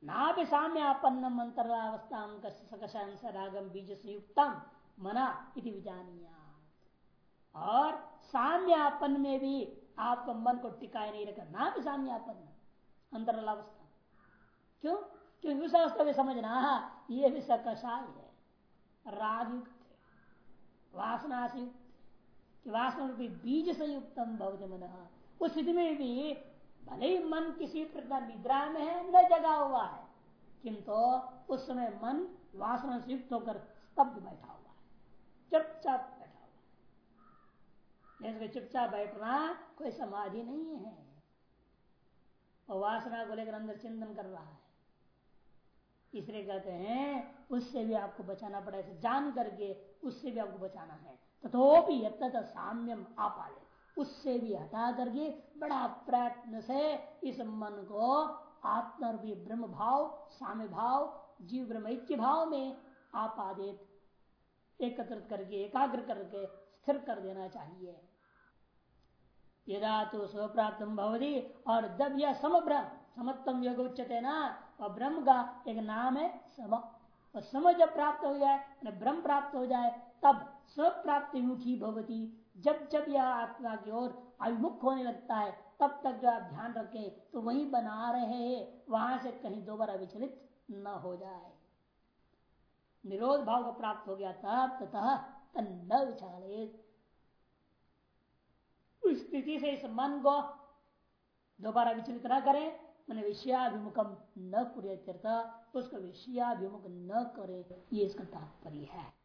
ना भी साम्य आपन्न मंत्रावस्था रागम बीज संयुक्तम मना इति विजानिया और साम्यापन में भी आपको मन को टिकाए नहीं रखा। ना भी साम्यापन अंतरलावस्था क्यों? क्योंकि उस अवस्था में समझना, ये भी सकषाय है। राग युक्त है। वासना से युक्त वासना रूपी बीज संयुक्तम भवत मन उस स्थिति में भी भले ही मन किसी प्रकार निद्रा में है, न जगा हुआ है, किंतु उस समय मन वासना से युक्त होकर स्तब्ध बैठा हुआ है। चुपचाप जैसे चुपचाप बैठना कोई समाधि नहीं है। और वासना को लेकर अंदर चिंतन कर रहा है। इसलिए कहते हैं, उससे भी आपको बचाना पड़ेगा। जान करके उससे भी आपको बचाना है। तथोपि यत्त साम्यम आपाले। उससे भी हटा करके बड़ा प्रयत्न से इस मन को आत्मरूपी ब्रह्म भाव साम्य भाव जीव ब्रह्म भाव में आपादित एकत्रित करके, एकाग्र करके स्थिर कर देना चाहिए। यदा तो स्वप्राप्त भवती और जब यह सम समत्तम योग उच्चते ना और ब्रह्म का एक नाम है सम। और सम जब प्राप्त हो जाए ब्रह्म प्राप्त हो जाए, तब स्वप्राप्ति मुखी भवती। जब जब यह आत्मा की ओर अभिमुख होने लगता है, तब तक जो आप ध्यान रखें तो वही बना रहे हैं, वहाँ से कहीं दोबारा विचलित न हो जाए। निरोध भाव को प्राप्त हो गया तब तथा तन्न विचालित स्थिति से इस मन को दोबारा विचलित न करें, मैंने विषयाभिमुखम न पूरे उसको विषयाभिमुख न करे, ये इसका तात्पर्य है।